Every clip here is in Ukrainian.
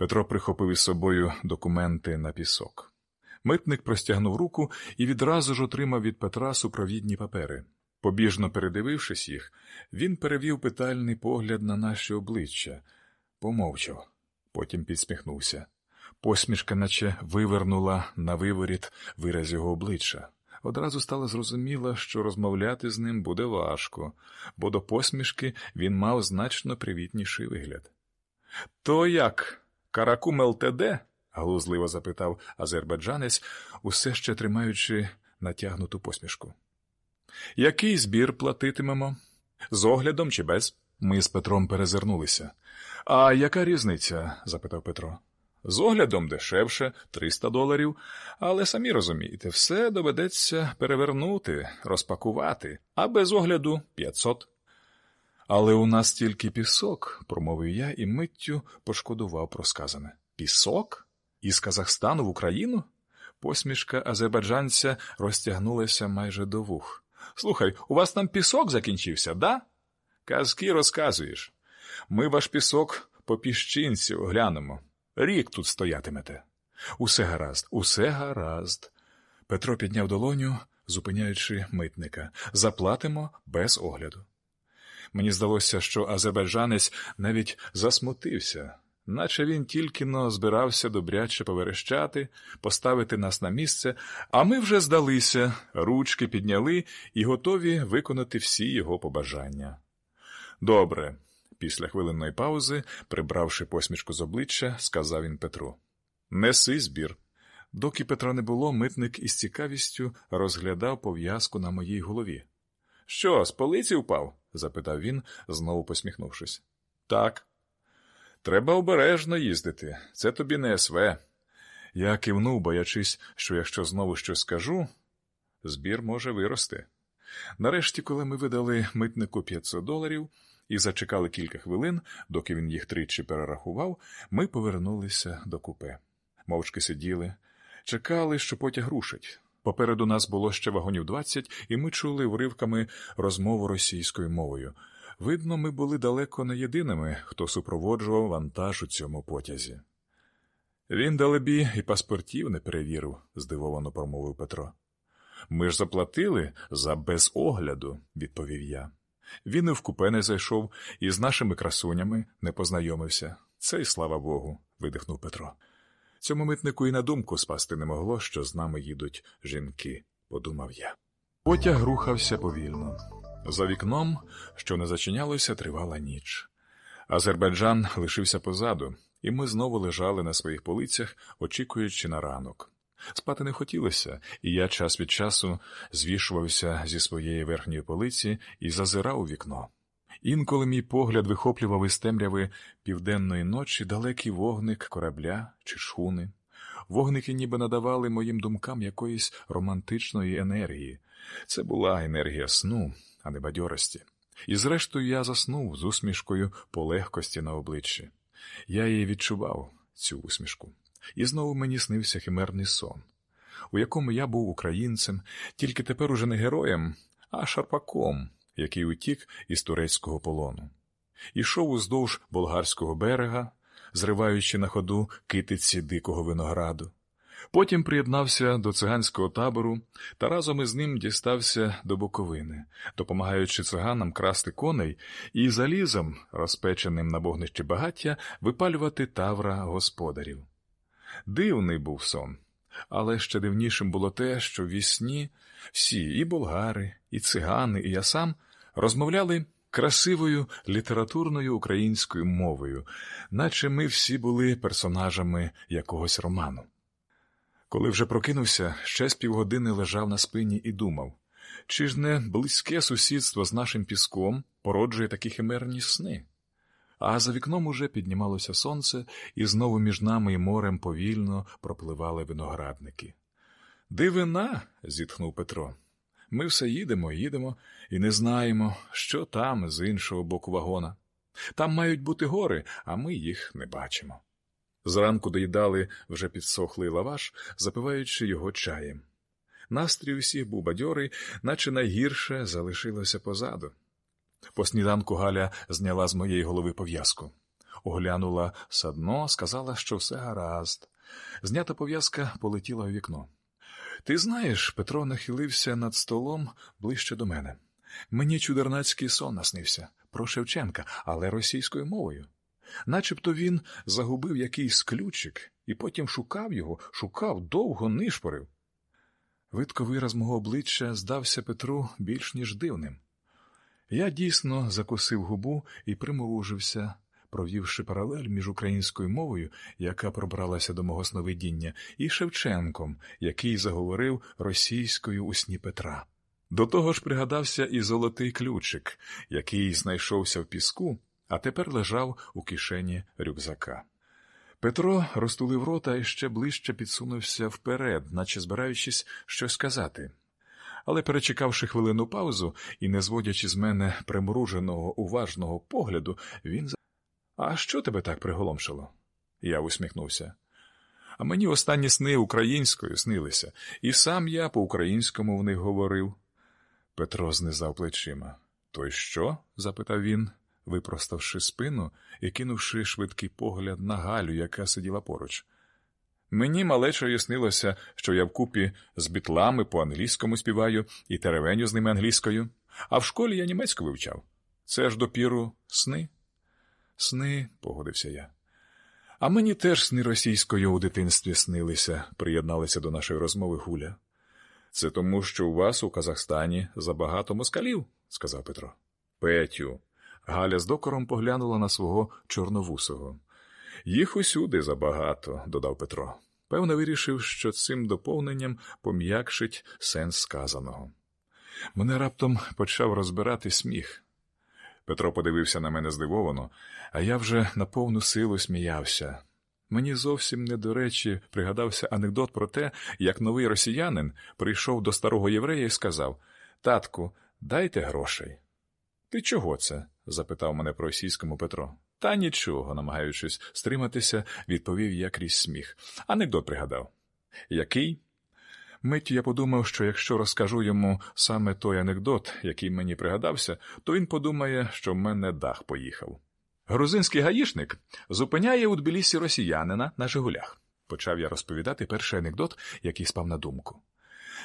Петро прихопив із собою документи на пісок. Митник простягнув руку і відразу ж отримав від Петра супровідні папери. Побіжно передивившись їх, він перевів питальний погляд на наші обличчя, помовчав, потім підсміхнувся. Посмішка, наче вивернула на виворіт вираз його обличчя. Одразу стало зрозуміло, що розмовляти з ним буде важко, бо до посмішки він мав значно привітніший вигляд. То як, Каракум ЛТД? глузливо запитав азербайджанець, усе ще тримаючи натягнуту посмішку. Який збір платитимемо? З оглядом чи без? Ми з Петром перезирнулися. А яка різниця? запитав Петро. З оглядом дешевше 300 доларів, але самі розумієте, все доведеться перевернути, розпакувати, а без огляду 500. Але у нас тільки пісок, промовив я і миттю пошкодував про сказане. Пісок? Із Казахстану в Україну? Посмішка азербайджанця розтягнулася майже до вух. Слухай, у вас там пісок закінчився, да? Казки розказуєш. Ми ваш пісок по піщинці оглянемо. Рік тут стоятимете. Усе гаразд, усе гаразд. Петро підняв долоню, зупиняючи митника. Заплатимо без огляду. Мені здалося, що азербайджанець навіть засмутився, наче він тільки но збирався добряче поверещати, поставити нас на місце, а ми вже здалися, ручки підняли і готові виконати всі його побажання. Добре. Після хвилинної паузи, прибравши посмішку з обличчя, сказав він Петру Неси збір. Доки Петра не було, митник із цікавістю розглядав пов'язку на моїй голові. Що, з полиці впав? Запитав він, знову посміхнувшись. Так. Треба обережно їздити. Це тобі не СВ. Я кивнув, боячись, що якщо знову щось скажу, збір може вирости. Нарешті, коли ми видали митнику 500 доларів і зачекали кілька хвилин, доки він їх тричі перерахував, ми повернулися до купе. Мовчки сиділи, чекали, що потяг рушить. Попереду нас було ще вагонів двадцять, і ми чули уривками розмову російською мовою. Видно, ми були далеко не єдиними, хто супроводжував вантаж у цьому потязі. Він, далебі, і паспортів не перевірив, здивовано промовив Петро. Ми ж заплатили за безогляду, відповів я. Він і в купе не зайшов і з нашими красунями не познайомився. Це й слава Богу, видихнув Петро. Цьому митнику і на думку спасти не могло, що з нами їдуть жінки, подумав я. Потяг рухався повільно. За вікном, що не зачинялося, тривала ніч. Азербайджан лишився позаду, і ми знову лежали на своїх полицях, очікуючи на ранок. Спати не хотілося, і я час від часу звішувався зі своєї верхньої полиці і зазирав у вікно. Інколи мій погляд вихоплював із темряви південної ночі далекий вогник корабля чи шхуни. Вогники ніби надавали моїм думкам якоїсь романтичної енергії. Це була енергія сну, а не бадьорості. І зрештою я заснув з усмішкою по легкості на обличчі. Я її відчував, цю усмішку. І знову мені снився химерний сон, у якому я був українцем, тільки тепер уже не героєм, а шарпаком, який утік із турецького полону. Ішов уздовж болгарського берега, зриваючи на ходу китиці дикого винограду. Потім приєднався до циганського табору та разом із ним дістався до Буковини, допомагаючи циганам красти коней і залізом, розпеченим на вогнищі багаття, випалювати тавра господарів. Дивний був сон, але ще дивнішим було те, що вісні всі і болгари, і цигани, і я сам розмовляли красивою літературною українською мовою, наче ми всі були персонажами якогось роману. Коли вже прокинувся, ще з півгодини лежав на спині і думав, чи ж не близьке сусідство з нашим піском породжує такі химерні сни? А за вікном уже піднімалося сонце, і знову між нами і морем повільно пропливали виноградники. Дивина, зітхнув Петро. Ми все їдемо, їдемо і не знаємо, що там з іншого боку вагона. Там мають бути гори, а ми їх не бачимо. Зранку доїдали вже підсохлий лаваш, запиваючи його чаєм. Настрій усіх був бадьорий, наче найгірше залишилося позаду. По сніданку Галя зняла з моєї голови пов'язку. оглянула садно, сказала, що все гаразд. Знята пов'язка полетіла у вікно. Ти знаєш, Петро нахилився над столом ближче до мене. Мені чудернацький сон наснився про Шевченка, але російською мовою. Начебто він загубив якийсь ключик і потім шукав його, шукав, довго нишпорив. Видко вираз мого обличчя здався Петру більш ніж дивним. Я дійсно закусив губу і примружився, провівши паралель між українською мовою, яка пробралася до мого сновидіння, і Шевченком, який заговорив російською у сні Петра. До того ж пригадався і золотий ключик, який знайшовся в піску, а тепер лежав у кишені рюкзака. Петро розтулив рота і ще ближче підсунувся вперед, наче збираючись щось сказати. Але, перечекавши хвилину паузу і не зводячи з мене примруженого уважного погляду, він. А що тебе так приголомшило? Я усміхнувся. А мені останні сни українською снилися, і сам я по українському в них говорив. Петро знизав плечима. То й що? запитав він, випроставши спину і кинувши швидкий погляд на Галю, яка сиділа поруч. Мені малечою снилося, що я вкупі з бітлами по англійському співаю і теревеню з ними англійською, а в школі я німецьку вивчав. Це ж допіру сни? Сни, погодився я. А мені теж сни російською у дитинстві снилися, приєдналися до нашої розмови Гуля. Це тому, що у вас у Казахстані забагато москалів, сказав Петро. Петю. Галя з докором поглянула на свого чорновусого. Їх усюди забагато, додав Петро. Певно, вирішив, що цим доповненням пом'якшить сенс сказаного. Мене раптом почав розбирати сміх. Петро подивився на мене здивовано, а я вже на повну силу сміявся. Мені зовсім не до речі пригадався анекдот про те, як новий росіянин прийшов до старого єврея і сказав Татку, дайте грошей. Ти чого це? запитав мене про російському Петро. Та нічого, намагаючись стриматися, відповів я крізь сміх. Анекдот пригадав. Який? Миттю я подумав, що якщо розкажу йому саме той анекдот, який мені пригадався, то він подумає, що в мене дах поїхав. Грузинський гаїшник зупиняє у Тбілісі росіянина на Жигулях. Почав я розповідати перший анекдот, який спав на думку.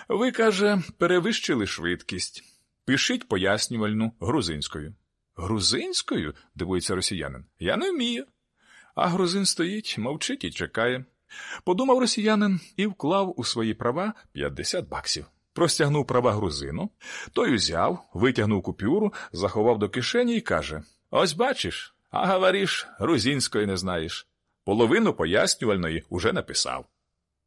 Ви, каже, перевищили швидкість. Пишіть пояснювальну грузинською. Грузинською? дивується росіянин. Я не вмію. А грузин стоїть, мовчить і чекає. Подумав росіянин і вклав у свої права 50 баксів. Простягнув права грузину, той узяв, витягнув купюру, заховав до кишені і каже: Ось бачиш, а говориш, грузинської не знаєш. Половину пояснювальної уже написав.